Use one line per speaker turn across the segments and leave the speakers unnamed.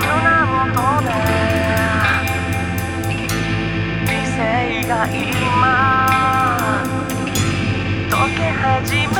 胸元で理性が今。溶け始め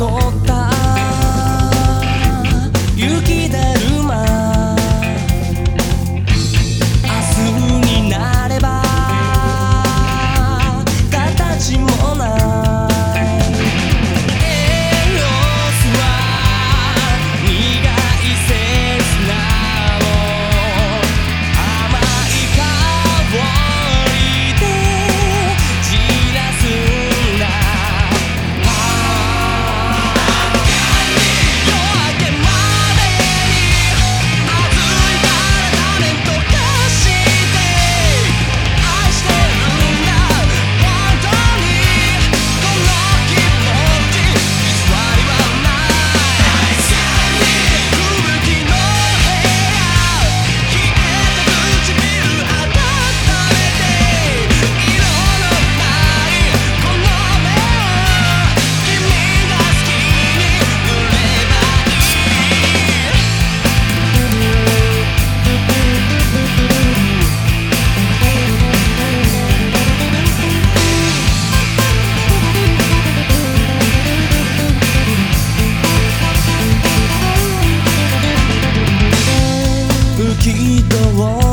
そっ记得我。